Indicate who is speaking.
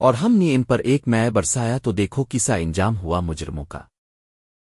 Speaker 1: اور ہم نے ان پر ایک میں برسایا تو دیکھو کسا انجام ہوا مجرموں کا۔